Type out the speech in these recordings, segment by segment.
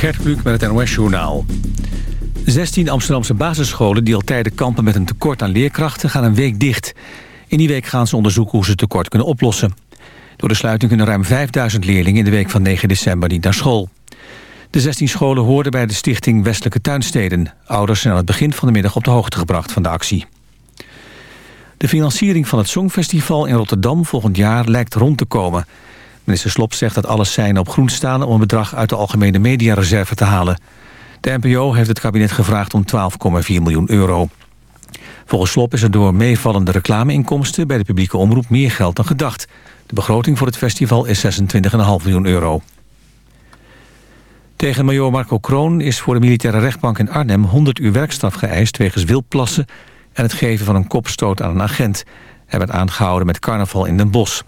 Gert Kluk met het NOS-journaal. 16 Amsterdamse basisscholen die al tijden kampen met een tekort aan leerkrachten... gaan een week dicht. In die week gaan ze onderzoeken hoe ze het tekort kunnen oplossen. Door de sluiting kunnen ruim 5000 leerlingen in de week van 9 december niet naar school. De 16 scholen hoorden bij de stichting Westelijke Tuinsteden. Ouders zijn aan het begin van de middag op de hoogte gebracht van de actie. De financiering van het Songfestival in Rotterdam volgend jaar lijkt rond te komen. Minister Slop zegt dat alles zijn op groen staan... om een bedrag uit de algemene mediareserve te halen. De NPO heeft het kabinet gevraagd om 12,4 miljoen euro. Volgens Slop is er door meevallende reclameinkomsten... bij de publieke omroep meer geld dan gedacht. De begroting voor het festival is 26,5 miljoen euro. Tegen major Marco Kroon is voor de militaire rechtbank in Arnhem... 100 uur werkstraf geëist wegens wildplassen... en het geven van een kopstoot aan een agent. Hij werd aangehouden met carnaval in Den Bosch.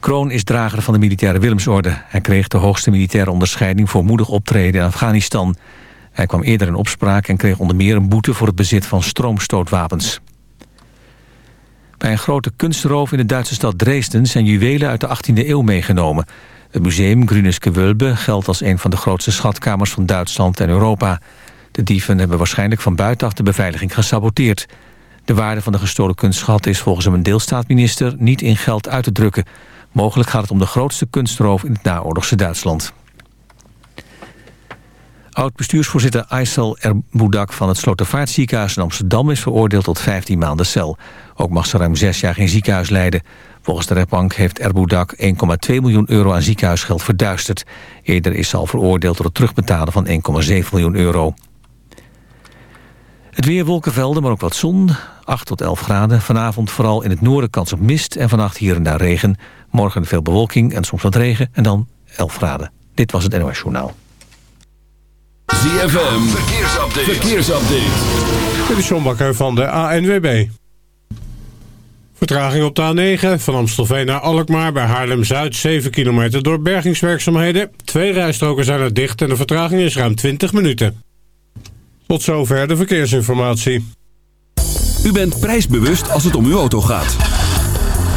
Kroon is drager van de militaire Willemsorde. Hij kreeg de hoogste militaire onderscheiding voor moedig optreden in Afghanistan. Hij kwam eerder in opspraak en kreeg onder meer een boete voor het bezit van stroomstootwapens. Bij een grote kunstroof in de Duitse stad Dresden zijn juwelen uit de 18e eeuw meegenomen. Het museum Grüneske Wölbe geldt als een van de grootste schatkamers van Duitsland en Europa. De dieven hebben waarschijnlijk van buitenaf de beveiliging gesaboteerd. De waarde van de gestolen kunstschat is volgens een deelstaatminister niet in geld uit te drukken. Mogelijk gaat het om de grootste kunstroof in het naoorlogse Duitsland. Oud-bestuursvoorzitter Aysel Erboudak van het Slotervaartziekenhuis in Amsterdam... is veroordeeld tot 15 maanden cel. Ook mag ze ruim zes jaar geen ziekenhuis leiden. Volgens de rechtbank heeft Erboudak 1,2 miljoen euro aan ziekenhuisgeld verduisterd. Eerder is ze al veroordeeld tot het terugbetalen van 1,7 miljoen euro. Het weer wolkenvelden, maar ook wat zon. 8 tot 11 graden. Vanavond vooral in het noorden kans op mist en vannacht hier en daar regen. Morgen veel bewolking en soms wat regen en dan 11 graden. Dit was het NOS Journaal. ZFM, verkeersupdate. verkeersupdate. Dit is John Bakker van de ANWB. Vertraging op de A9 van Amstelveen naar Alkmaar bij Haarlem-Zuid 7 kilometer door bergingswerkzaamheden. Twee rijstroken zijn er dicht en de vertraging is ruim 20 minuten. Tot zover de verkeersinformatie. U bent prijsbewust als het om uw auto gaat.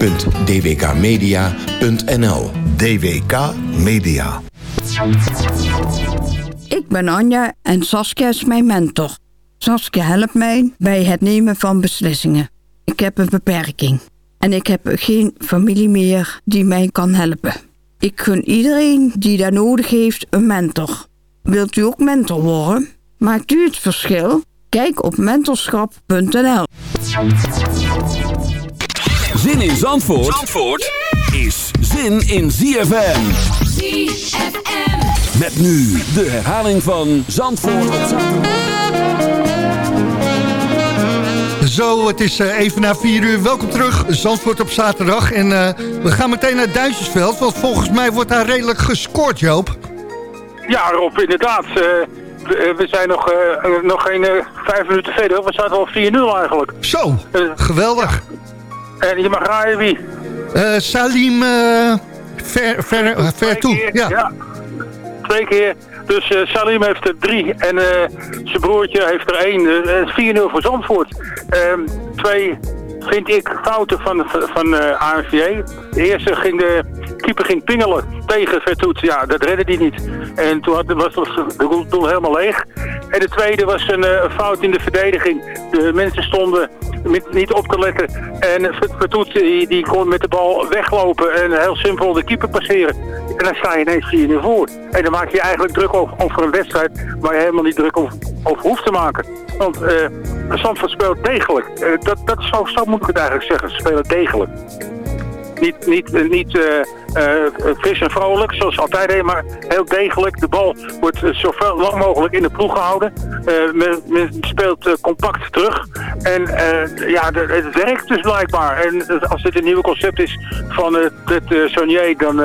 www.dwkmedia.nl DWK Media. Ik ben Anja en Saskia is mijn mentor. Saskia helpt mij bij het nemen van beslissingen. Ik heb een beperking en ik heb geen familie meer die mij kan helpen. Ik gun iedereen die daar nodig heeft een mentor. Wilt u ook mentor worden? Maakt u het verschil? Kijk op mentorschap.nl. Zin in Zandvoort, Zandvoort is zin in ZFM. ZFM. Met nu de herhaling van Zandvoort op zaterdag. Zo, het is eh, even na 4 uur. Welkom terug, Zandvoort op zaterdag. En eh, we gaan meteen naar Duitsersveld, want volgens mij wordt daar redelijk gescoord, Joop. Ja, Rob, inderdaad. Eh, we, we zijn nog, eh, nog geen vijf minuten verder. We zaten al 4-0 eigenlijk. Zo, Eh, geweldig. En je mag raaien wie. Eh, Salim eh, ver, ver, ver Twee toe. keer, Ja. Twee keer. Dus eh, Salim heeft er drie en eh, zijn broertje heeft er één. Eh, 4-0 voor Zandvoort. Ehm, twee vind ik, fouten van, van eh ANVA. De eerste ging de keeper ging pingelen tegen Vertoet. Ja, dat redde hij niet. En toen had, was de doel- helemaal leeg. En de tweede was een eh, fout in de verdediging. De mensen stonden niet op te letten. En Ver- Vertoet die, die kon met de bal weglopen en heel simpel de keeper passeren. En dan sta je ineens 4 voor. En dan maak je eigenlijk druk over, een wedstrijd waar je helemaal niet druk over, over hoeft te maken. Want eh Zandvoort speelt degelijk. Eh, dat, dat zo moet ik het eigenlijk zeggen. Ze spelen degelijk. Niet, niet, niet eh, eh, fris en vrolijk, zoals altijd maar heel degelijk. De bal wordt eh, zoveel lang mogelijk in de ploeg gehouden. Eh, men, men speelt compact terug. En ja, het werkt dus blijkbaar. En als dit een nieuwe concept is van het Sonier, dan,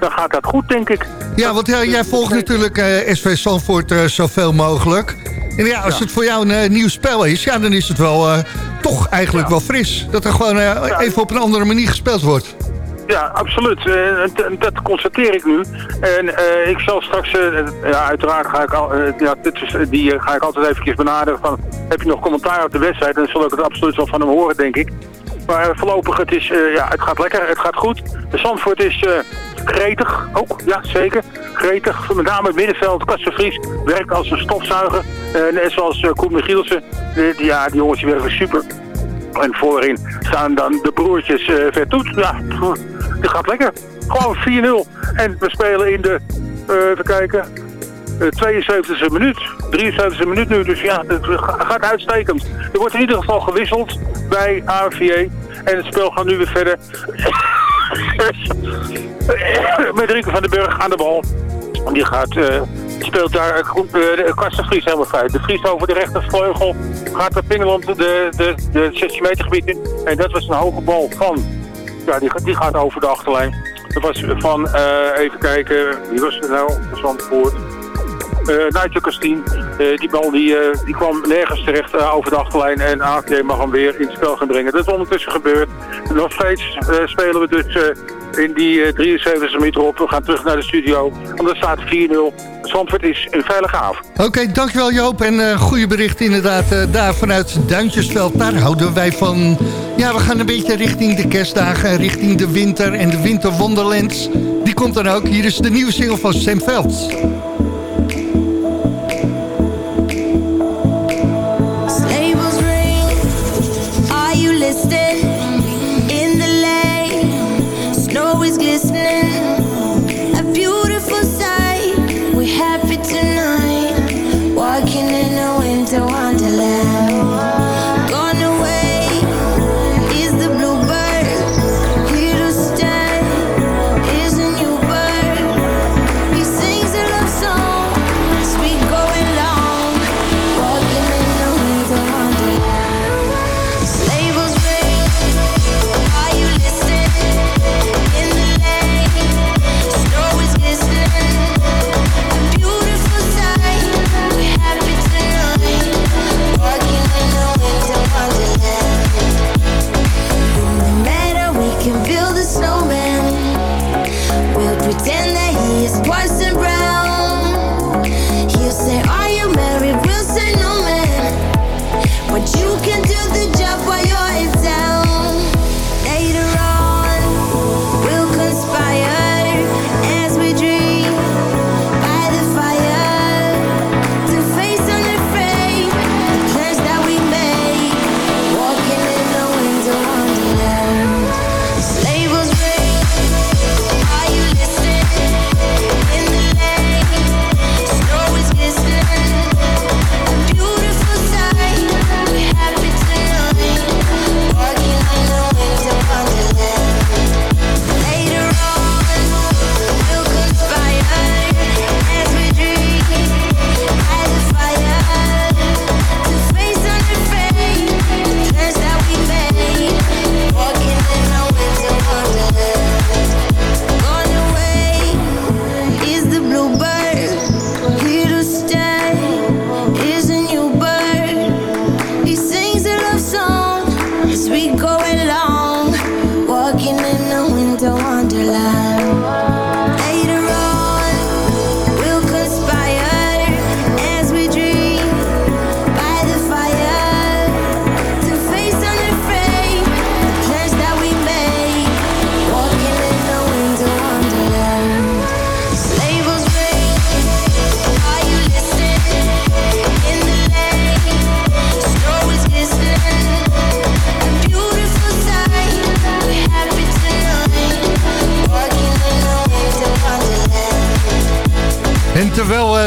dan gaat dat goed, denk ik. Ja, want ja, jij volgt natuurlijk SV eh, zoveel mogelijk. En ja, als het voor jou een nieuw spel is, ja, dan is het wel toch eigenlijk wel fris. Dat er gewoon even op een andere manier gespeeld wordt. Ja, absoluut. Eh, dat constateer ik nu. En eh, ik zal straks, eh, ja, uiteraard ga ik, al, ja, die ga ik altijd eventjes benaderen van, heb je nog commentaar op de wedstrijd? Dan zal ik het absoluut wel van hem horen, denk ik. Maar voorlopig, het, is, ja, het gaat lekker, het gaat goed. De Zandvoort is gretig, ook, ja zeker. Gretig, met name het middenveld. Kasten Vries werkt als een stofzuiger. Net zoals Koen Michielsen. Ja, die jongens die werken super. En voorin staan dan de broertjes eh Vertoet. Ja, die gaat lekker. Gewoon 4-0. En we spelen in de, eh, even kijken, eh 72e minuut. 73e minuut nu, dus ja, het ga- gaat uitstekend. Er wordt in ieder geval gewisseld bij AVA. En het spel gaat nu weer verder. Met Rieke van den Burg aan de bal. Die gaat, eh, speelt daar uh, de Karsten Vries helemaal vrij. De Vries over de rechtervleugel gaat de Pingeland de, de, de 16 meter gebied in. En dat was een hoge bal van, ja, die, gaat- die gaat over de achterlijn. Dat was van, eh, even kijken, wie was het nou? Zandvoort. Eh Nigel Castien, eh, die bal die, eh, die kwam nergens terecht over de achterlijn en AFD mag hem weer in het spel gaan brengen. Dat is ondertussen gebeurd. Nog steeds spelen we dus in die eh 73 meter op. We gaan terug naar de studio, want er staat 4-0. Zandvoort is een veilige avond. Oké, dankjewel Joop. En eh goede bericht inderdaad daar vanuit Duintjesveld. Daar houden wij van. Ja, we gaan een beetje richting de kerstdagen, richting de winter en de winterwonderlands. Die komt dan ook. Hier is de nieuwe single van Sam Veld.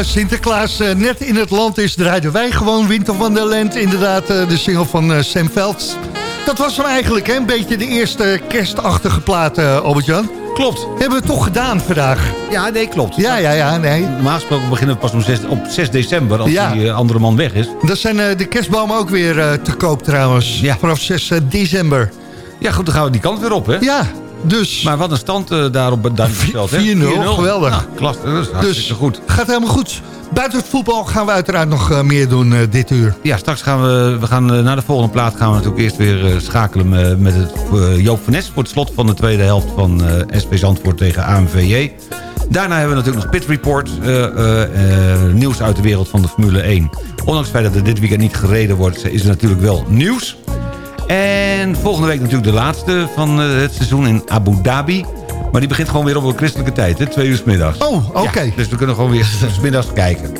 Sinterklaas eh, net in het land is, draaiden wij gewoon Winter Wonderland. Inderdaad, eh, de single van eh, Sam Velds. Dat was dan eigenlijk hè, een beetje de eerste kerstachtige plaat, Albert-Jan. Klopt. Hebben we toch gedaan vandaag. Ja, nee, klopt. Ja, ja, ja, nee. Normaal gesproken beginnen we pas om 6, op 6 december, als Ja. die andere man weg is. Dat zijn de kerstbomen ook weer te koop trouwens. Ja. Vanaf 6 eh, december. Ja, goed, dan gaan we die kant weer op, hè? Ja, dus... Maar wat een stand daar op het Duintjesveld, hè? 4-0, geweldig. Nou, klas, dat is hartstikke Dus goed. gaat helemaal goed. Buiten het voetbal gaan we uiteraard nog eh, meer doen eh, dit uur. Ja, straks gaan we, we gaan naar de volgende plaat gaan we natuurlijk eerst weer schakelen me- met het, Joop van Nes... voor het slot van de tweede helft van SP Zandvoort tegen AMVJ. Daarna hebben we natuurlijk nog Pit Report, nieuws uit de wereld van de Formule 1. Ondanks het feit dat er dit weekend niet gereden wordt, is er natuurlijk wel nieuws. En volgende week natuurlijk de laatste van eh, het seizoen in Abu Dhabi. Maar die begint gewoon weer op een christelijke tijd, hè? twee uur 's middags. Oh, oké. Ja, dus we kunnen gewoon weer 's middags kijken.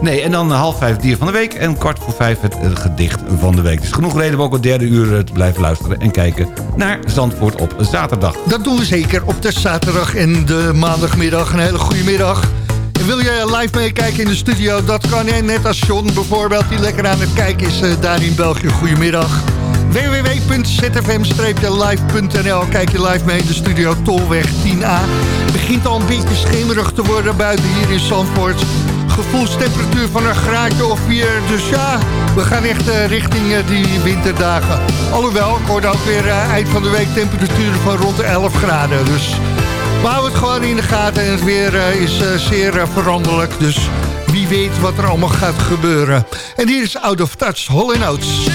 Nee, en dan half vijf dier van de week en kwart voor vijf het eh, gedicht van de week. Dus genoeg reden om ook het derde uur eh, te blijven luisteren... en kijken naar Zandvoort op zaterdag. Dat doen we zeker op de zaterdag en de maandagmiddag. Een hele goede middag. En wil je live meekijken in de studio? Dat kan hè? net als John bijvoorbeeld, die lekker aan het kijken is daar in België. Goedemiddag. www.zfmstreepje-live.nl Kijk je live mee in de studio Tolweg 10A. Het begint al een beetje schemerig te worden buiten hier in Zandvoort. Gevoelstemperatuur van een graadje of vier. Dus ja, we gaan echt eh, richting eh, die winterdagen. Alhoewel, ik hoorde ook weer eh, eind van de week temperaturen van rond de 11 graden. Dus we houden het gewoon in de gaten en het weer is zeer veranderlijk. Dus wie weet wat er allemaal gaat gebeuren. En hier is Out of Touch, Hall Oates.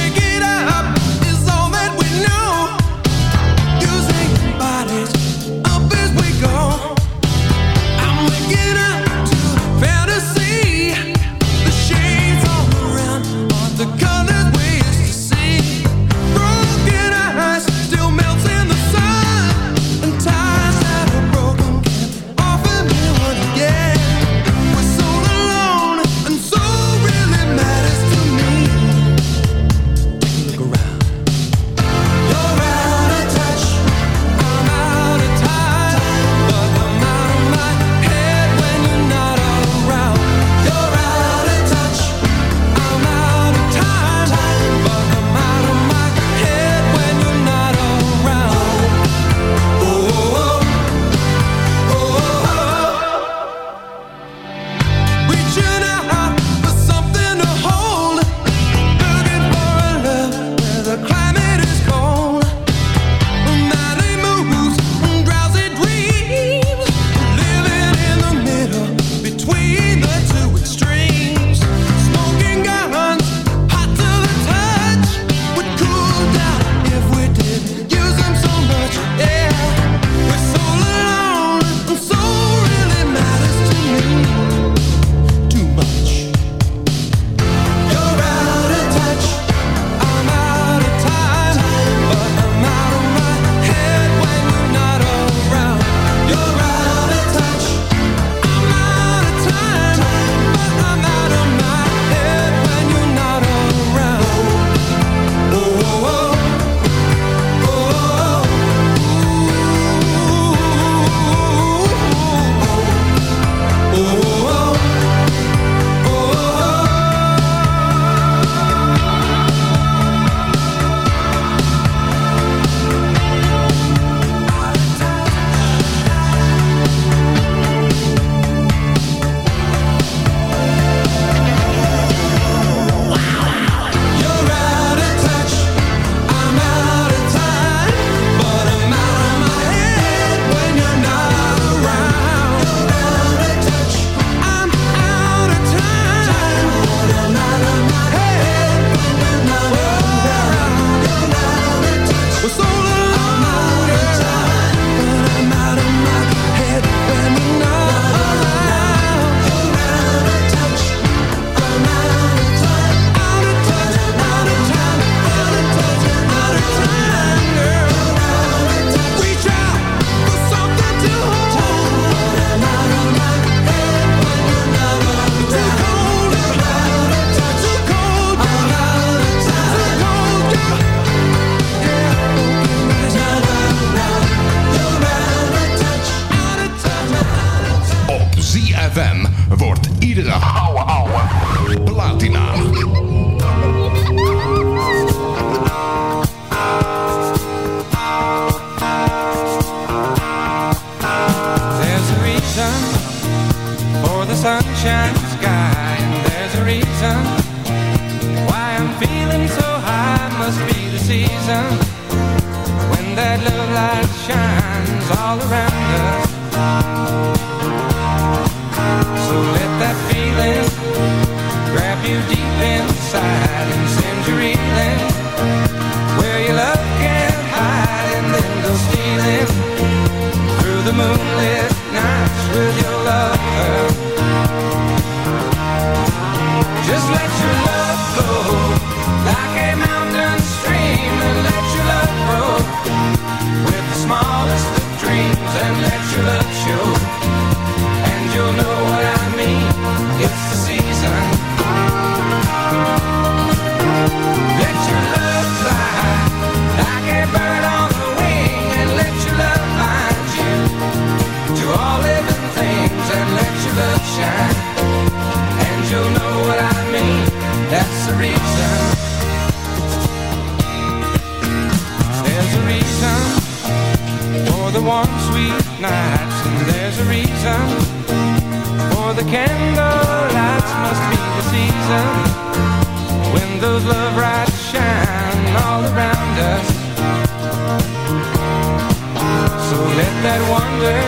That wonder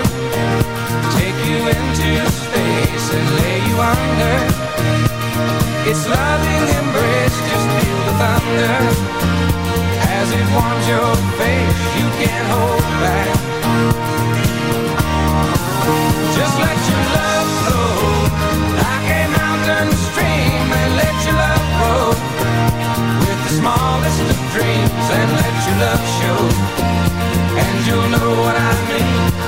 take you into space and lay you under. Its loving embrace, just feel the thunder as it warms your face. You can't hold back. Just let your love flow like a mountain stream and let your love grow with the smallest of dreams and let your love show. And you'll know what I mean.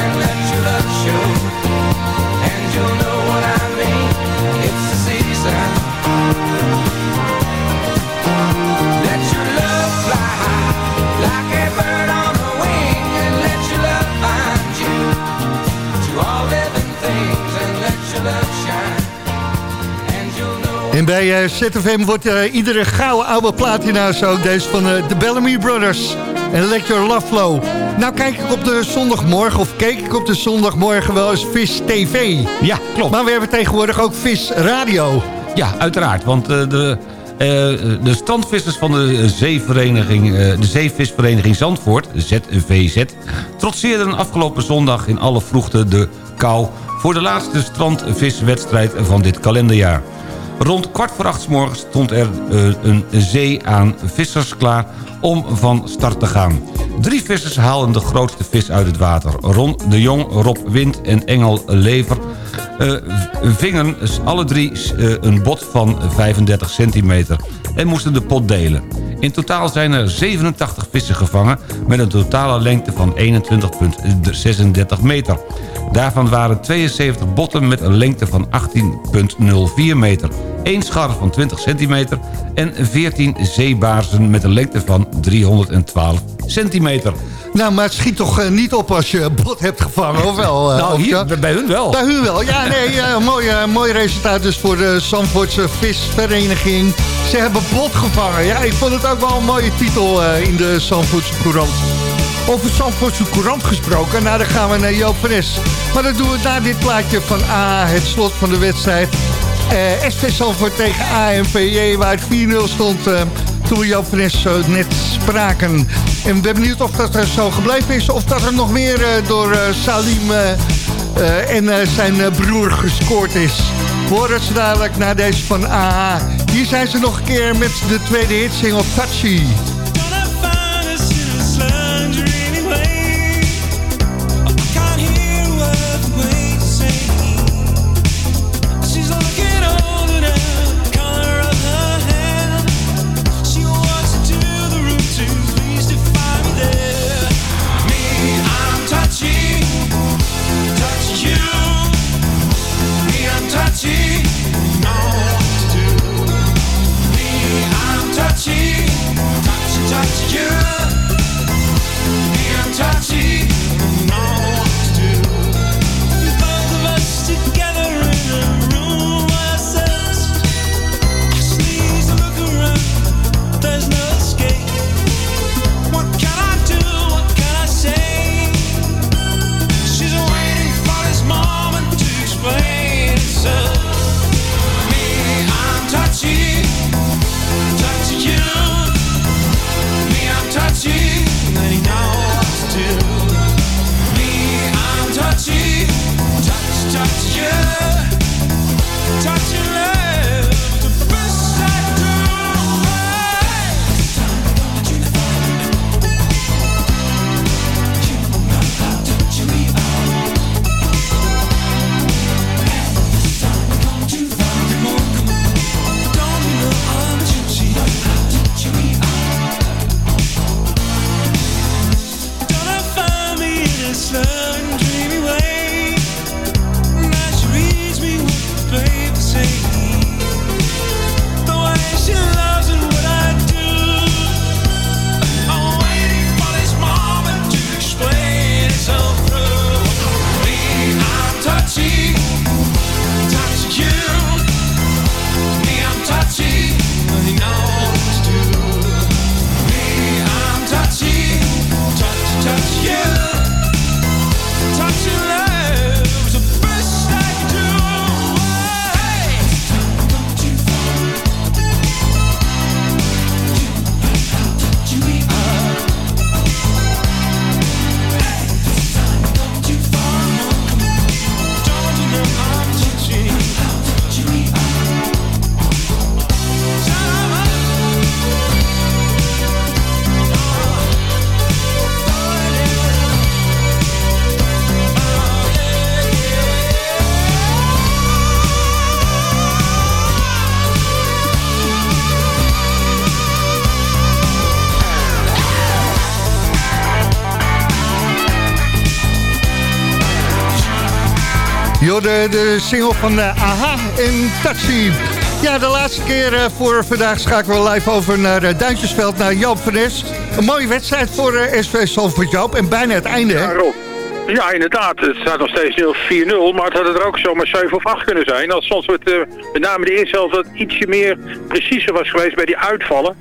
and let your love show. And you'll know what I mean. It's the season. Let your love fly like a bird on the wing and let your love find you to all living things and let your love shine. And you'll know En bij eh, ZFM wordt eh, iedere gouden oude platina zo ook deze van eh, de Bellamy Brothers. En Let Your Love Flow. Nou kijk ik op de zondagmorgen, of keek ik op de zondagmorgen wel eens Vis TV. Ja, klopt. Maar we hebben tegenwoordig ook Vis Radio. Ja, uiteraard. Want eh, de, eh, de strandvissers van de, zeevereniging, eh, de Zeevisvereniging Zandvoort, ZVZ... trotseerden afgelopen zondag in alle vroegte de kou... voor de laatste strandviswedstrijd van dit kalenderjaar. Rond kwart voor acht morgens stond er eh, een zee aan vissers klaar om van start te gaan. Drie vissers haalden de grootste vis uit het water. Ron de Jong, Rob Wind en Engel Lever eh, vingen alle drie eh, een bot van 35 centimeter en moesten de pot delen. In totaal zijn er 87 vissen gevangen met een totale lengte van 21,36 meter. Daarvan waren 72 botten met een lengte van 18,04 meter. 1 scharre van 20 centimeter en 14 zeebaarzen met een lengte van 312 centimeter. Nou, maar het schiet toch eh, niet op als je bot hebt gevangen, of wel? eh, Nou, hier, bij hun wel. Bij hun wel. Ja, nee, eh, mooi, mooi resultaat dus voor de Zandvoortse Visvereniging. Ze hebben bot gevangen. Ja, ik vond het ook wel een mooie titel in de Zandvoortse Courant. Over Zandvoortse Courant gesproken, nou dan gaan we naar Joop. Maar dat doen we na dit plaatje van A, het slot van de wedstrijd. Eh SV Zandvoort tegen AMVJ, waar het 4-0 stond eh, toen we Joop zo net spraken. En ik ben benieuwd of dat er zo gebleven is, of dat er nog meer eh, door Salim en zijn broer gescoord is. We horen ze dadelijk na deze van AH. Hier zijn ze nog een keer met de tweede hitsingle Touchy. De, single van eh, Aha en Taxi. Ja, de laatste keer eh, voor vandaag schakelen we live over naar uh, Duintjesveld, naar Joop van Nes. Een mooie wedstrijd voor eh, SV Salford Joop en bijna het einde, hè? Ja, inderdaad. Het staat nog steeds 0 4-0, maar het had er ook zomaar 7 of 8 kunnen zijn. Als soms het, eh, met name de eerste helft ietsje meer preciezer was geweest bij die uitvallen.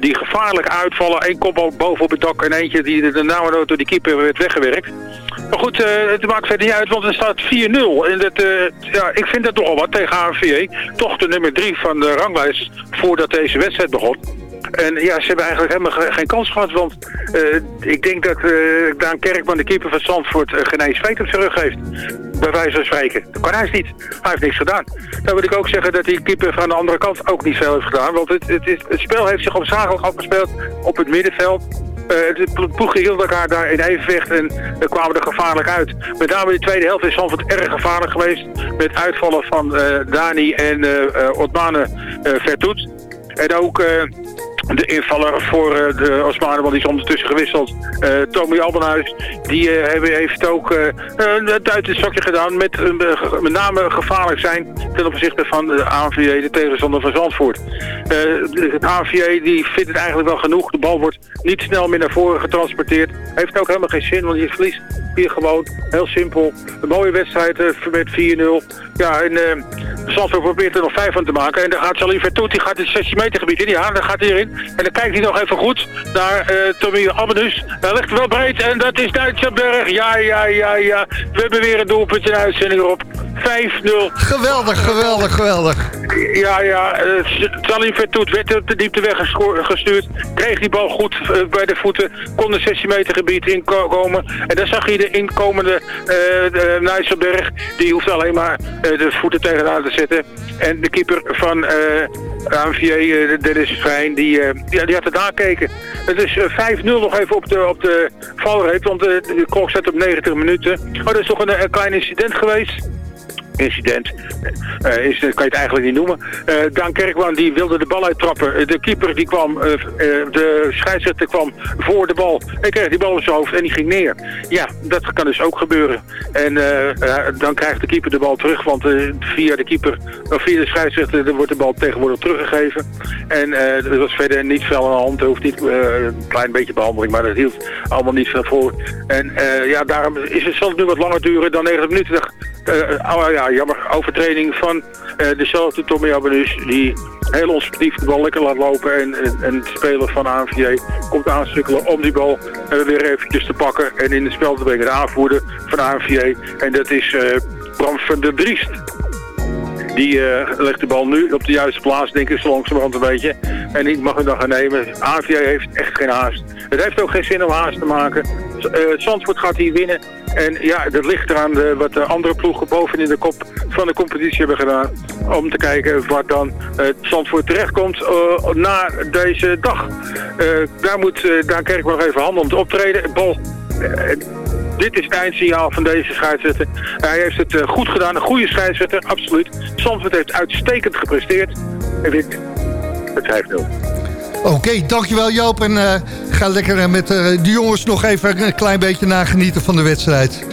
Die gevaarlijke uitvallen, één kopbal boven op het dak en eentje die de name door die keeper werd weggewerkt. Maar goed, eh, het maakt verder niet uit, want er staat 4-0. En eh, ja, ik vind dat nogal wat tegen ANVJ. Toch de nummer 3 van de ranglijst voordat deze wedstrijd begon. En ja, ze hebben eigenlijk helemaal ge- geen kans gehad, want eh, ik denk dat Daan Kerkman, de keeper van Zandvoort, uh, geen op zijn heeft. Bij wijze van spreken. Dat kan hij niet. Hij heeft niks gedaan. Dan wil ik ook zeggen dat die keeper van de andere kant ook niet veel heeft gedaan, want het, het, het spel heeft zich hoofdzakelijk afgespeeld op het middenveld. Eh, de plo- ploegen hielden elkaar daar in evenwicht en kwamen er gevaarlijk uit. Met name in de tweede helft is Zandvoort erg gevaarlijk geweest. Met uitvallen van eh, Dani en eh Otmane Vertoet. En ook de invaller voor eh, de Osmanen, want die is ondertussen gewisseld. Eh Tommy Albenhuis, die eh, heeft ook een duit in het zakje gedaan met met name gevaarlijk zijn ten opzichte van de ANVJ, de tegenstander van Zandvoort. Eh, het ANVJ die vindt het eigenlijk wel genoeg. De bal wordt niet snel meer naar voren getransporteerd. Heeft ook helemaal geen zin, want je verliest hier gewoon heel simpel. Een mooie wedstrijd met 4-0. Ja, en eh Zandvoort probeert er nog 5 van te maken. En dan gaat Salim Vertoet, die gaat in het 16 meter gebied in. Ja, dan gaat hij erin. En dan kijkt hij nog even goed naar eh Tommy Abbenus. Hij ligt wel breed en dat is Duitsenberg. Ja, ja, ja, ja. We hebben weer een doelpuntje in de uitzending erop. 5-0. Geweldig, geweldig, geweldig. Ja, ja. eh, Salim Vertoet werd op de diepte weggestuurd. Kreeg die bal goed eh, bij de voeten. Kon de 16 meter gebied inkomen. En dan zag je de inkomende uh, Nijsselberg. Die hoeft alleen maar de voeten tegenaan te zetten. En de keeper van eh ANVJ, eh, Dennis Fijn, die, eh, ja, die had het nakeken. Het is eh, 5-0 nog even op de, op de valreep. Want eh, de klok op 90 minuten. Oh, dat is toch een, een klein incident geweest incident. Eh, is, kan je het eigenlijk niet noemen. Eh Daan Kerkman die wilde de bal uittrappen. Eh, de keeper die kwam, de scheidsrechter kwam voor de bal. Hij kreeg die bal in zijn hoofd en die ging neer. Ja, dat kan dus ook gebeuren. En dan krijgt de keeper de bal terug, want via de keeper, of via de scheidsrechter wordt de bal tegenwoordig teruggegeven. En er was verder niet veel aan de hand. Er hoeft niet een klein beetje behandeling, maar dat hield allemaal niet veel voor. En ja, daarom is het zelfs nu wat langer duren dan 90 minuten. Eh, oh ja, jammer, overtreding van eh, dezelfde Tommy Abbenus die heel onsportief de bal lekker laat lopen en, en, en speler van ANVJ komt aanstukkelen om die bal eh, weer eventjes te pakken en in het spel te brengen. De aanvoerder van ANVJ en dat is eh, Bram van der Driest. Die legt de bal nu op de juiste plaats, denk ik, zo langzamerhand een beetje. En ik mag hem dan gaan nemen. AVJ heeft echt geen haast. Het heeft ook geen zin om haast te maken. Eh, Zandvoort gaat hier winnen. En ja, dat ligt eraan de, wat de andere ploegen boven in de kop van de competitie hebben gedaan. Om te kijken wat dan eh Zandvoort terechtkomt eh, na deze dag. Eh, daar moet uh, Daan Kerk nog even handen om te optreden. Eh, dit is het eindsignaal van deze scheidsrechter. Hij heeft het eh, goed gedaan, een goede scheidsrechter, absoluut. Zandvoort heeft uitstekend gepresteerd en wint met 5-0. Oké, dankjewel Joop. En eh, ga lekker eh, met eh, de jongens nog even een klein beetje nagenieten van de wedstrijd.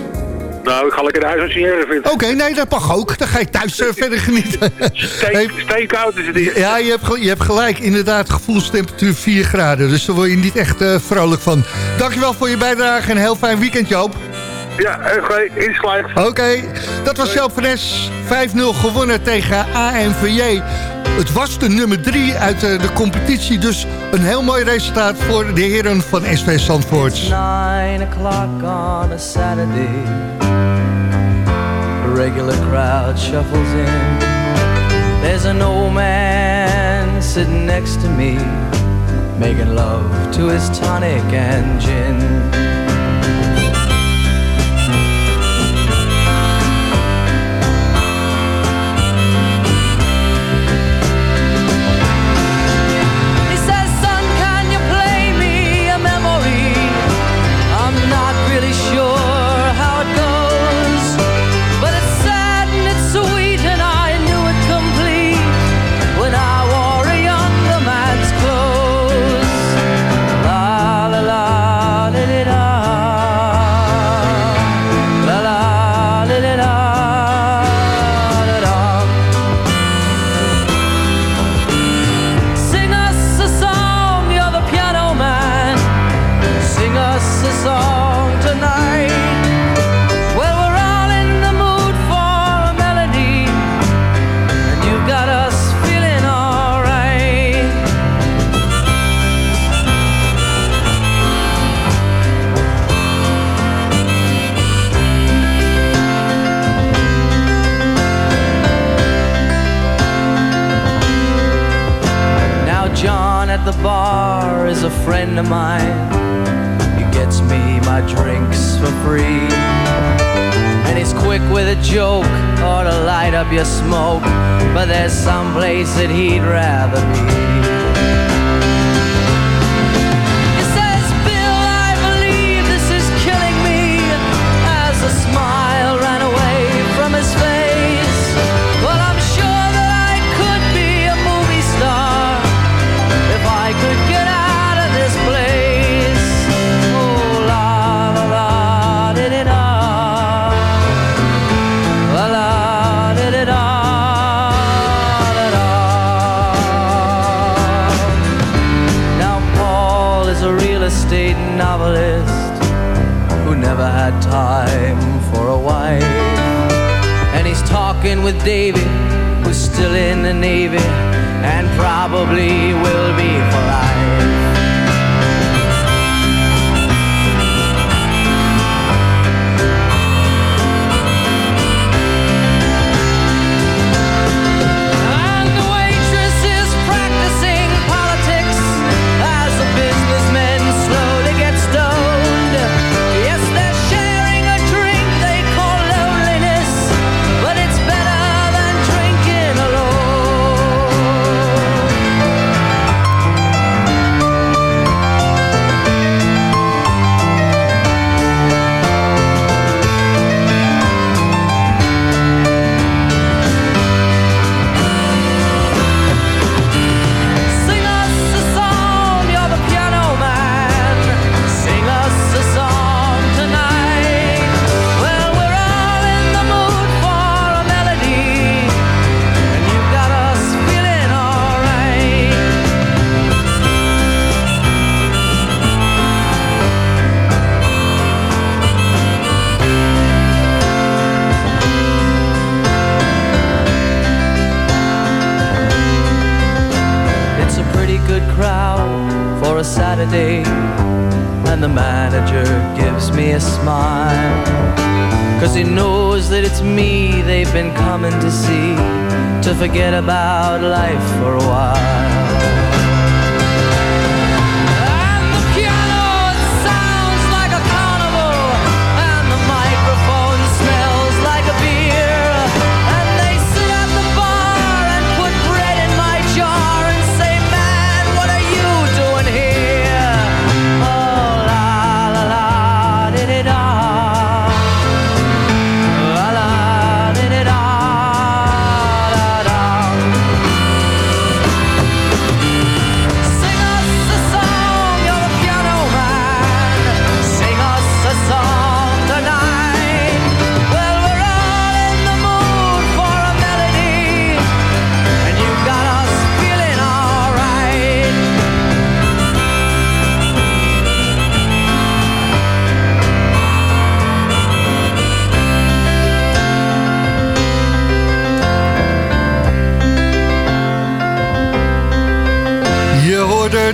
Nou, ik ga lekker thuis huis als je vindt. Oké, nee, dat mag ook. Dan ga ik thuis verder genieten. Steek, steekoud is het hier. Ja, je hebt, je hebt gelijk. Inderdaad, gevoelstemperatuur 4 graden. Dus daar word je niet echt vrolijk van. Dankjewel voor je bijdrage en heel fijn weekend, Joop. Ja, oké, insluit. Oké, dat was Joop van 5-0 gewonnen tegen ANVJ. Het was de nummer 3 uit eh, de competitie, dus een heel mooi resultaat voor de heren van SV Zandvoorts. 9 o'clock on a Saturday. The regular crowd shuffles in. There's an old man sitting next to me. Making love to his tonic and gin.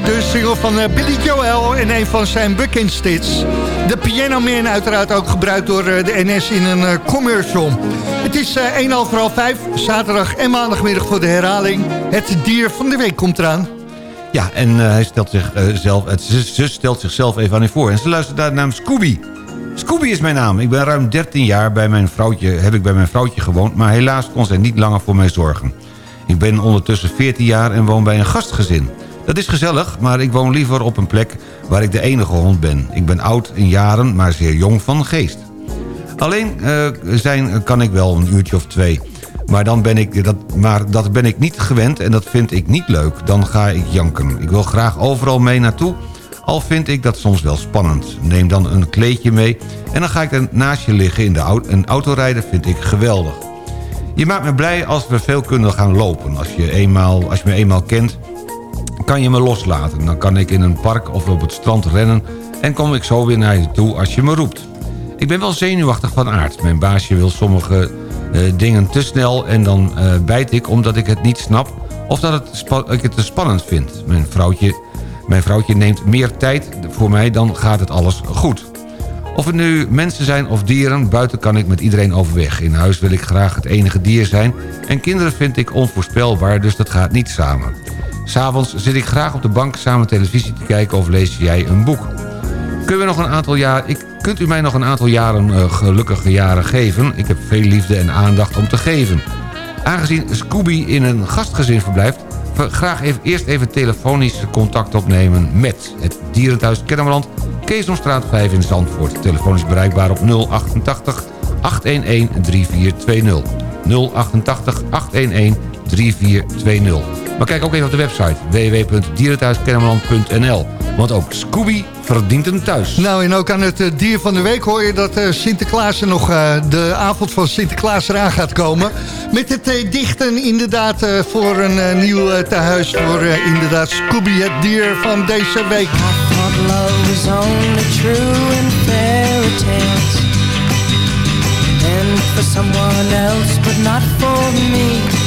De single van eh, Billy Joel en een van zijn bekendstits. De Piano Man uiteraard ook gebruikt door eh, de NS in een eh, commercial. Het is eh 1 half 5, zaterdag en maandagmiddag voor de herhaling. Het dier van de week komt eraan. Ja, en eh, hij stelt zich, eh, zelf, het, ze stelt zichzelf even aan u voor. En ze luistert naar de naam Scooby. Scooby is mijn naam. Ik ben ruim 13 jaar bij mijn vrouwtje, heb ik bij mijn vrouwtje gewoond... maar helaas kon zij niet langer voor mij zorgen. Ik ben ondertussen 14 jaar en woon bij een gastgezin. Dat is gezellig, maar ik woon liever op een plek waar ik de enige hond ben. Ik ben oud in jaren, maar zeer jong van geest. Alleen eh, zijn kan ik wel een uurtje of twee. Maar, dan ben ik, dat, maar dat ben ik niet gewend en dat vind ik niet leuk. Dan ga ik janken. Ik wil graag overal mee naartoe. Al vind ik dat soms wel spannend. Neem dan een kleedje mee en dan ga ik er naast je liggen in de auto. En autorijden vind ik geweldig. Je maakt me blij als we veel kunnen gaan lopen. Als je, eenmaal, als je me eenmaal kent, kan je me loslaten. Dan kan ik in een park of op het strand rennen... en kom ik zo weer naar je toe als je me roept. Ik ben wel zenuwachtig van aard. Mijn baasje wil sommige eh, dingen te snel... en dan eh, bijt ik omdat ik het niet snap... of dat ik het te spannend vind. Mijn vrouwtje, mijn vrouwtje neemt meer tijd voor mij... dan gaat het alles goed. Of het nu mensen zijn of dieren, buiten kan ik met iedereen overweg. In huis wil ik graag het enige dier zijn... en kinderen vind ik onvoorspelbaar, dus dat gaat niet samen. S'avonds zit ik graag op de bank samen televisie te kijken... of lees jij een boek. Kunnen we nog een aantal jaar, ik, kunt u mij nog een aantal jaren eh, gelukkige jaren geven? Ik heb veel liefde en aandacht om te geven. Aangezien Scooby in een gastgezin verblijft... ver- graag even, eerst even telefonisch contact opnemen met het Dierenthuis Kennemerland... Keesomstraat 5 in Zandvoort. Telefonisch bereikbaar op 088 811 3420. 088 811 3420. Maar kijk ook even op de website www.dierenthuiskennemerland.nl. Want ook Scooby verdient een thuis. Nou, en ook aan het eh, dier van de week hoor je dat eh, Sinterklaas er nog eh, de avond van Sinterklaas eraan gaat komen. Met het dichten inderdaad voor een nieuw eh, tehuis voor inderdaad Scooby, het dier van deze week. for someone else but not for me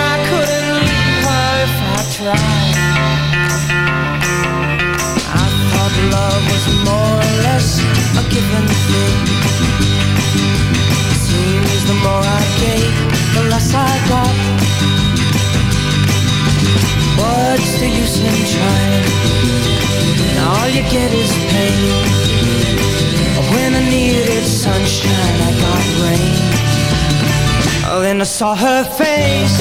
If I thought love was more or less a given thing. Seems the more I gave, the less I got. What's the use in trying? All you get is pain. When I needed sunshine, I got rain. Oh, then I saw her face.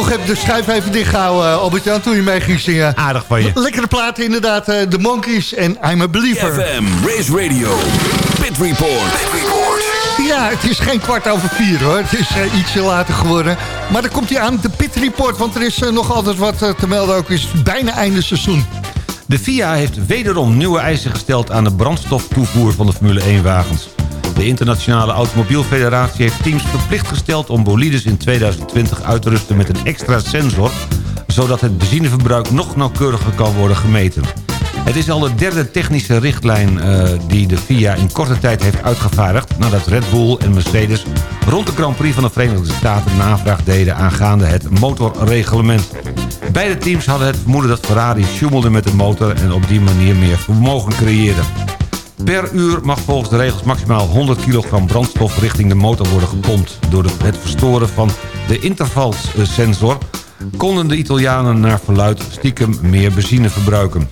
Toch heb de schuif even dichtgehouden, uh, Albert-Jan, toen je mee ging zingen. Aardig van je. Lekkere platen inderdaad, eh, The Monkeys en I'm a Believer. FM, Race Radio, Pit Report. Ja, het is geen kwart over vier hoor. Het is eh, ietsje later geworden. Maar dan komt hij aan, de Pit Report. Want er is eh, nog altijd wat eh, te melden. Ook is bijna einde seizoen. De FIA heeft wederom nieuwe eisen gesteld aan de brandstoftoevoer van de Formule 1-wagens. De Internationale Automobielfederatie heeft teams verplicht gesteld om bolides in 2020 uit te rusten met een extra sensor, zodat het benzineverbruik nog nauwkeuriger kan worden gemeten. Het is al de derde technische richtlijn eh, die de FIA in korte tijd heeft uitgevaardigd... nadat Red Bull en Mercedes rond de Grand Prix van de Verenigde Staten navraag deden aangaande het motorreglement. Beide teams hadden het vermoeden dat Ferrari sjoemelde met de motor en op die manier meer vermogen creëerde. Per uur mag volgens de regels maximaal 100 kilogram brandstof richting de motor worden gepompt. Door het verstoren van de intervalsensor konden de Italianen naar verluid stiekem meer benzine verbruiken.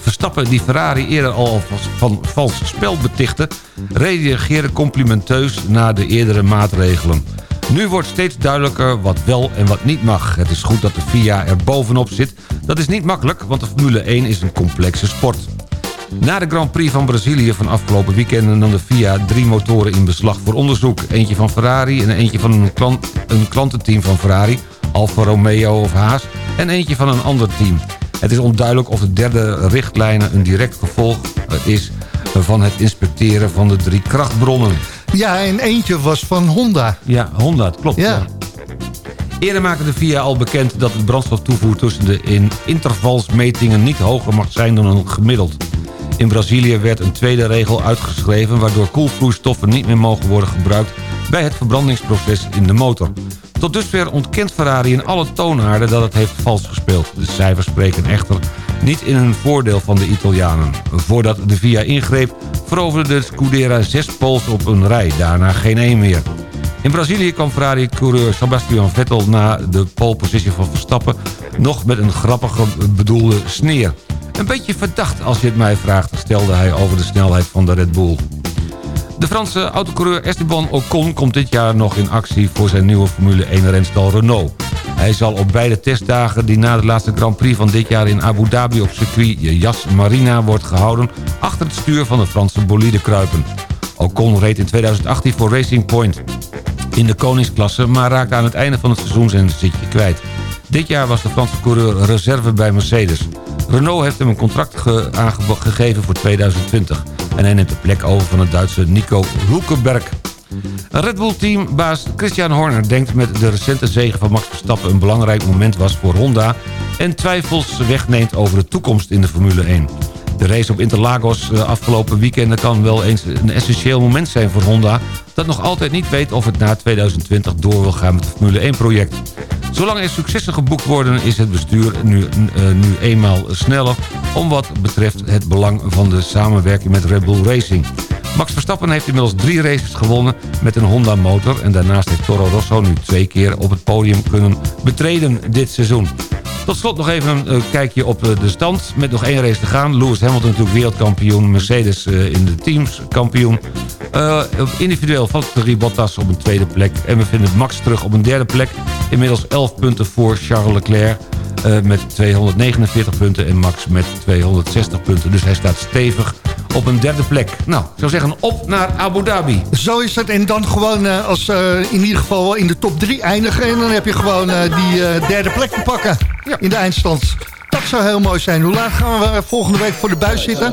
Verstappen, die Ferrari eerder al van vals spel betichtte... reageerde complimenteus na de eerdere maatregelen. Nu wordt steeds duidelijker wat wel en wat niet mag. Het is goed dat de FIA er bovenop zit. Dat is niet makkelijk, want de Formule 1 is een complexe sport. Na de Grand Prix van Brazilië van afgelopen weekend... nam de FIA drie motoren in beslag voor onderzoek. Eentje van Ferrari en eentje van een, klant, een klantenteam van Ferrari... Alfa Romeo of Haas... en eentje van een ander team. Het is onduidelijk of de derde richtlijnen een direct gevolg eh, is... van het inspecteren van de drie krachtbronnen. Ja, en eentje was van Honda. Ja, Honda, klopt. Ja. ja. Eerder maakte de FIA al bekend dat het brandstoftoevoer tussen de in intervalsmetingen niet hoger mag zijn dan een gemiddeld. In Brazilië werd een tweede regel uitgeschreven waardoor koelvloeistoffen niet meer mogen worden gebruikt bij het verbrandingsproces in de motor. Tot dusver ontkent Ferrari in alle toonaarden dat het heeft vals gespeeld. De cijfers spreken echter niet in hun voordeel van de Italianen. Voordat de VIA ingreep veroverde de Scudera zes pols op een rij, daarna geen één meer. In Brazilië kwam Ferrari-coureur Sebastian Vettel na de pole position van Verstappen... nog met een grappige bedoelde sneer. Een beetje verdacht als je het mij vraagt, stelde hij over de snelheid van de Red Bull. De Franse autocoureur Esteban Ocon komt dit jaar nog in actie voor zijn nieuwe Formule 1-renstal Renault. Hij zal op beide testdagen die na de laatste Grand Prix van dit jaar in Abu Dhabi op circuit Yas Marina wordt gehouden... achter het stuur van de Franse bolide kruipen. Ocon reed in 2018 voor Racing Point in de koningsklasse... maar raakte aan het einde van het seizoen zijn zitje kwijt. Dit jaar was de Franse coureur reserve bij Mercedes. Renault heeft hem een contract ge- aangebo- gegeven voor 2020... en hij neemt de plek over van het Duitse Nico Hulkenberg. Red Bull-teambaas Christian Horner denkt met de recente zege van Max Verstappen... een belangrijk moment was voor Honda... en twijfels wegneemt over de toekomst in de Formule 1. De race op Interlagos eh, afgelopen weekend kan wel eens een essentieel moment zijn voor Honda... dat nog altijd niet weet of het na 2020 door wil gaan met het Formule 1-project. Zolang er successen geboekt worden is het bestuur nu, eh, nu eenmaal sneller... om wat betreft het belang van de samenwerking met Red Bull Racing. Max Verstappen heeft inmiddels drie races gewonnen met een Honda-motor... en daarnaast heeft Toro Rosso nu twee keer op het podium kunnen betreden dit seizoen. Tot slot nog even een eh, kijkje op eh, de stand. Met nog één race te gaan. Lewis Hamilton natuurlijk wereldkampioen. Mercedes eh, in de teams kampioen. Op individueel Valtteri Bottas op een tweede plek. En we vinden Max terug op een derde plek. Inmiddels 11 punten voor Charles Leclerc. Eh, met 249 punten en Max met 260 punten. Dus hij staat stevig op een derde plek. Nou, ik zou zeggen op naar Abu Dhabi. Zo is het. En dan gewoon eh, als eh, in ieder geval in de top 3 eindigen. En dan heb je gewoon die derde plek te pakken in de eindstand. Dat zou heel mooi zijn. Hoe laat gaan we volgende week voor de buis zitten?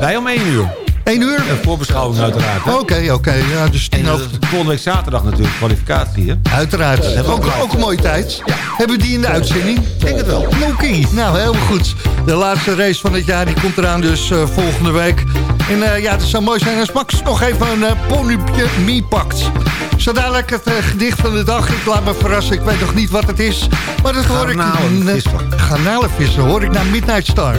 Wij om 1 uur. 1 uur? Een voorbeschouwing uiteraard. Oké, oké. Ja, dus En eh, volgende week zaterdag natuurlijk kwalificatie. Hè? Uiteraard. Ook, een mooie tijd. Hebben we die in de uitzending? Ik denk het wel. Oké, nou heel goed. De laatste race van het jaar die komt eraan dus eh, volgende week. En eh, ja, het zou mooi zijn als Max nog even een uh, ponypje meepakt. Zo dadelijk het gedicht van de dag. Ik laat me verrassen, ik weet nog niet wat het is. Maar dat hoor ik... Garnalenvisser. Garnalenvisser hoor ik naar Midnight Star.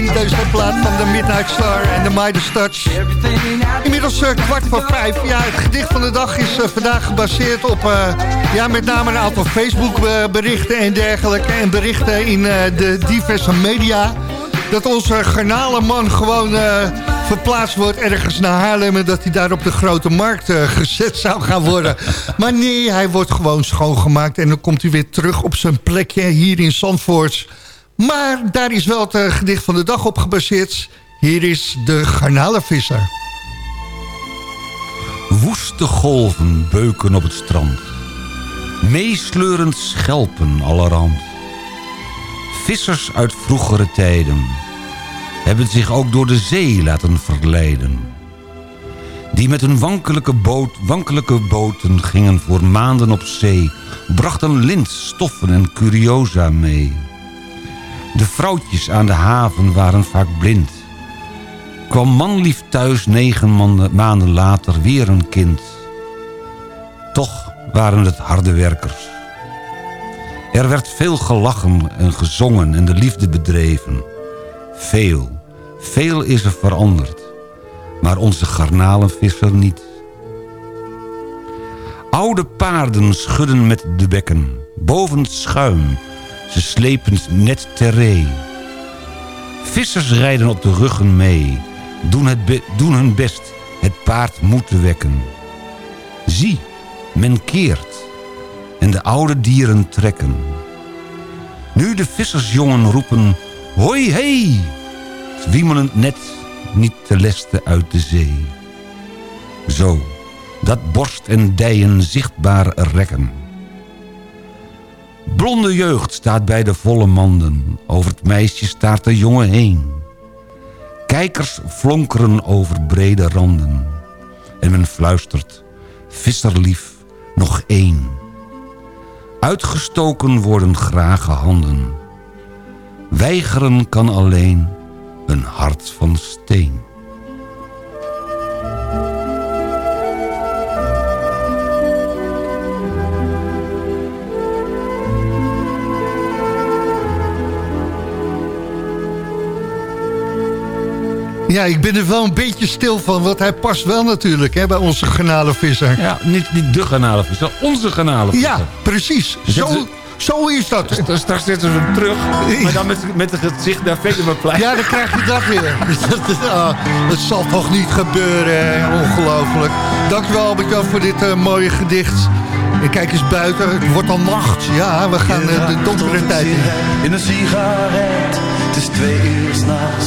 Leuk in deze plaat van de Midnight Star en de Midas Touch. Inmiddels eh, kwart voor vijf. Ja, het gedicht van de dag is eh, vandaag gebaseerd op eh, ja, met name een aantal Facebook berichten en dergelijke. En berichten in de diverse media. Dat onze garnalenman gewoon verplaatst wordt ergens naar Haarlem... en dat hij daar op de grote markt gezet zou gaan worden. maar nee, hij wordt gewoon schoongemaakt... en dan komt hij weer terug op zijn plekje hier in Zandvoort. Maar daar is wel het eh, gedicht van de dag op gebaseerd. Hier is de garnalenvisser. Woeste golven beuken op het strand. Meesleurend schelpen allerhand. Vissers uit vroegere tijden hebben zich ook door de zee laten verleiden. Die met hun wankelijke, boot, wankelijke boten gingen voor maanden op zee... brachten lint, stoffen en curiosa mee. De vrouwtjes aan de haven waren vaak blind. Kwam manlief thuis negen maanden later weer een kind. Toch waren het harde werkers. Er werd veel gelachen en gezongen en de liefde bedreven. Veel, veel is er veranderd. Maar onze garnalenvisser niet. Oude paarden schudden met de bekken. Boven het schuim. Ze slepen net terree. Vissers rijden op de ruggen mee. Doen, het doen hun best het paard moed te wekken. Zie, men keert. En de oude dieren trekken. Nu de vissersjongen roepen... Hoi, hei! Zwiemelend net niet te lesten uit de zee. Zo, dat borst en dijen zichtbaar rekken. Blonde jeugd staat bij de volle manden. Over het meisje staart de jongen heen. Kijkers flonkeren over brede randen. En men fluistert, visserlief, nog één. Uitgestoken worden grage handen. Weigeren kan alleen een hart van steen. Ja, ik ben er wel een beetje stil van, want hij past wel natuurlijk hè, bij onze garnalenvisser. Ja, niet, niet de garnalenvisser, onze garnalenvisser. Ja, precies. Zo, zo is dat. Straks- Straks zetten we hem terug, maar dan met, met het gezicht naar Venemaplein. Ja, dan krijg je dat weer. Ah, Het zal toch niet gebeuren, hè? ongelooflijk. Dankjewel Albert-Jan voor dit eh, mooie gedicht. En kijk eens buiten, het wordt al nacht. Ja, we gaan eh, de donkere tijd in. In een sigaret, het is twee uur s'nachts.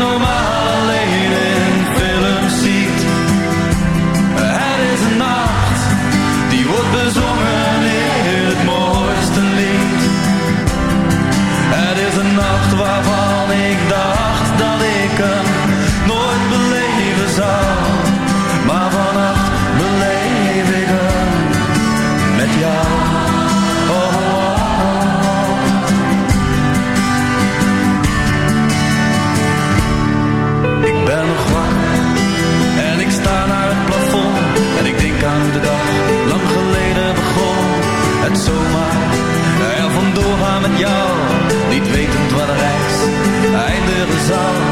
normaal alleen in films ziet. Het is een nacht die wordt bezongen in het mooiste lied. Het is een nacht waarvan ik dacht jou, niet wetend wat de reis eindigen zal.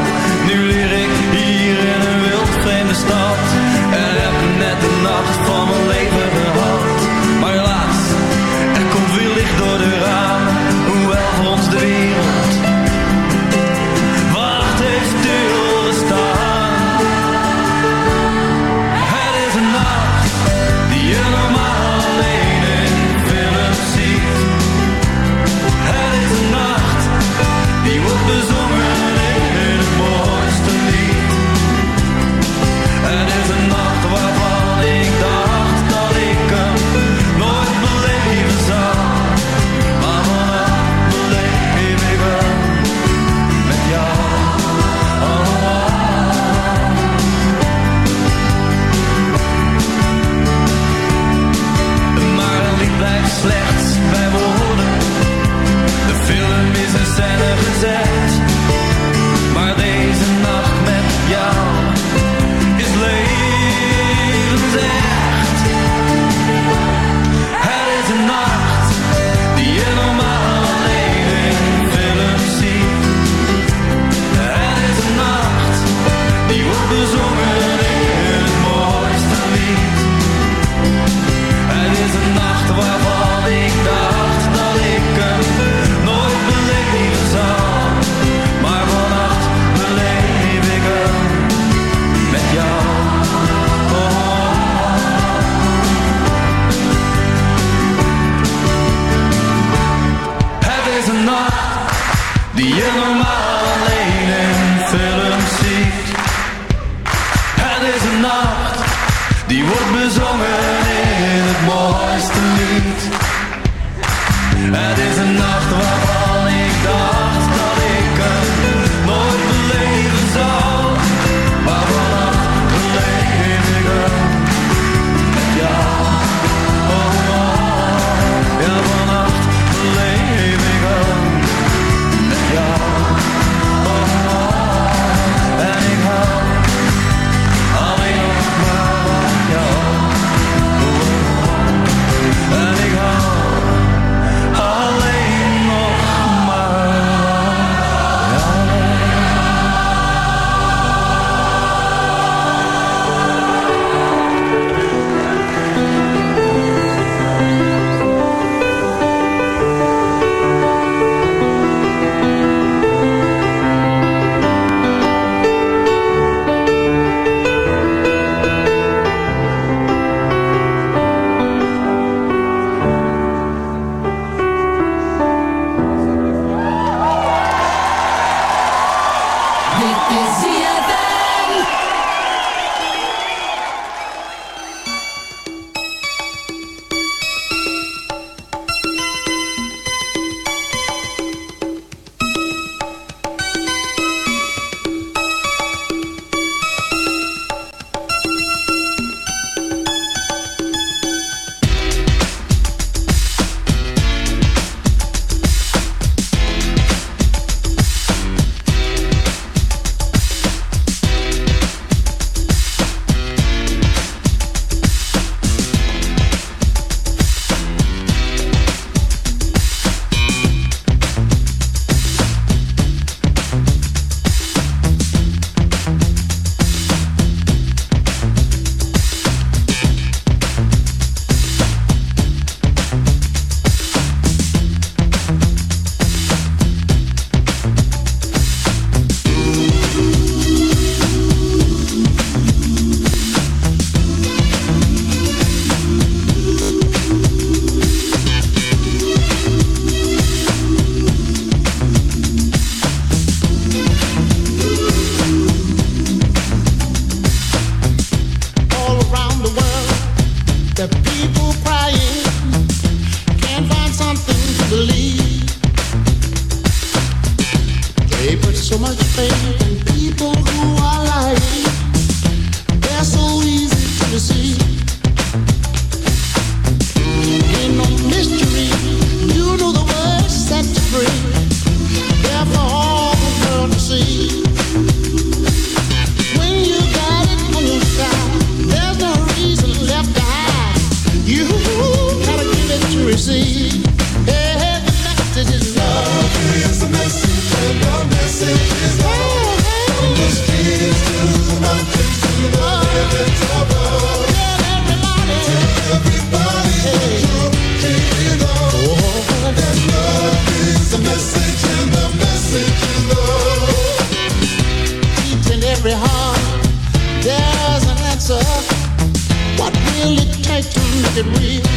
People who are like, they're so easy to see. can we?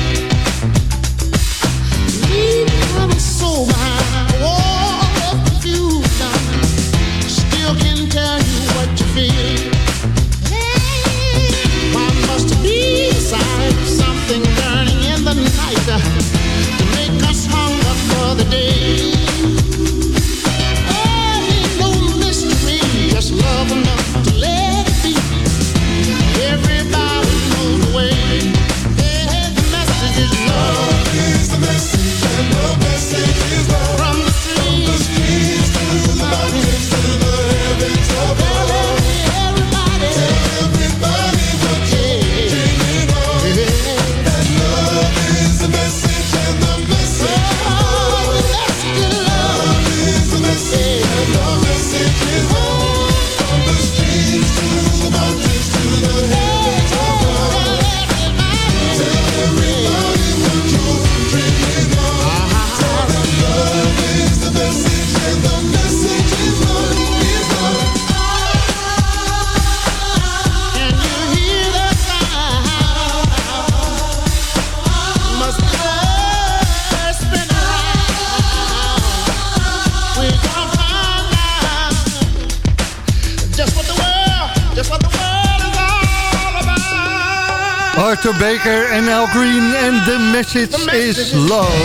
Baker en Al Green en The Message is Love.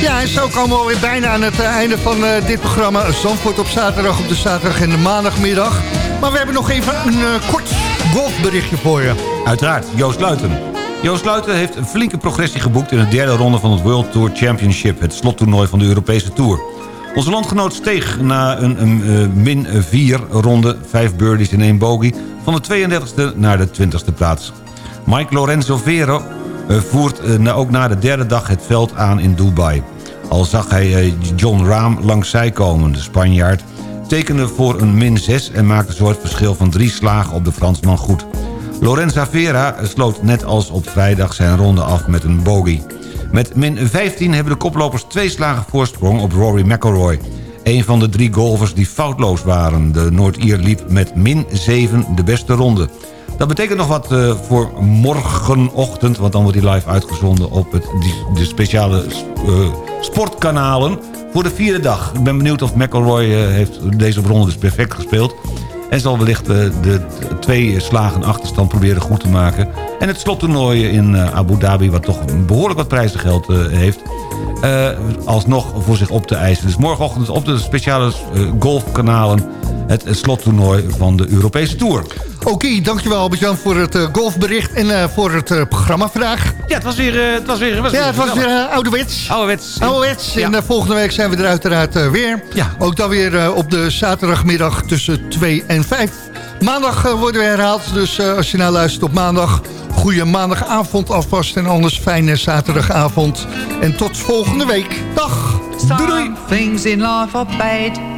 Ja, en zo komen we alweer bijna aan het eh, einde van eh, dit programma. Zandvoort op zaterdag, op de zaterdag en de maandagmiddag. Maar we hebben nog even een eh, kort golfberichtje voor je. Uiteraard, Joost Luiten. Joost Luiten heeft een flinke progressie geboekt... in de derde ronde van het World Tour Championship... het slottoernooi van de Europese Tour. Onze landgenoot steeg na een, een eh, min 4 ronde... vijf birdies in één bogey... van de 32e naar de 20e plaats. Mike Lorenzo Vero eh, voert eh, ook na de derde dag het veld aan in Dubai. Al zag hij eh, John Rahm langs zij komen, de Spanjaard... tekende voor een min 6 en maakte zo het verschil van drie slagen op de Fransman goed. Lorenza Vera sloot net als op vrijdag zijn ronde af met een bogey. Met min 15 hebben de koplopers twee slagen voorsprong op Rory McIlroy. Een van de drie golfers die foutloos waren. De Noord-Ier liep met min 7 de beste ronde. Dat betekent nog wat eh, voor morgenochtend... want dan wordt hij live uitgezonden op het, die, de speciale eh, sportkanalen... voor de vierde dag. Ik ben benieuwd of McElroy eh, heeft deze ronde dus perfect gespeeld... en zal wellicht de twee slagen achterstand proberen goed te maken... en het slottoernooi in Abu Dhabi... wat toch behoorlijk wat prijzengeld heeft... alsnog voor zich op te eisen. Dus morgenochtend op de speciale golfkanalen... het slottoernooi van de Europese Tour. Oké, dankjewel Albert-Jan voor het eh, golfbericht en eh, voor het eh, programma vandaag. Ja, het was weer... eh, het was weer, was Ja, het was weer ouderwets. Ouderwets. Ouderwets. Ja. En volgende week zijn we er uiteraard weer. Ja. Ook dan weer eh, op de zaterdagmiddag tussen 2 en 5. Maandag worden we herhaald, dus eh, als je nou luistert op maandag... goede maandagavond alvast en anders fijne zaterdagavond. En tot volgende week. Dag. Doei doei. Some things in life are bad.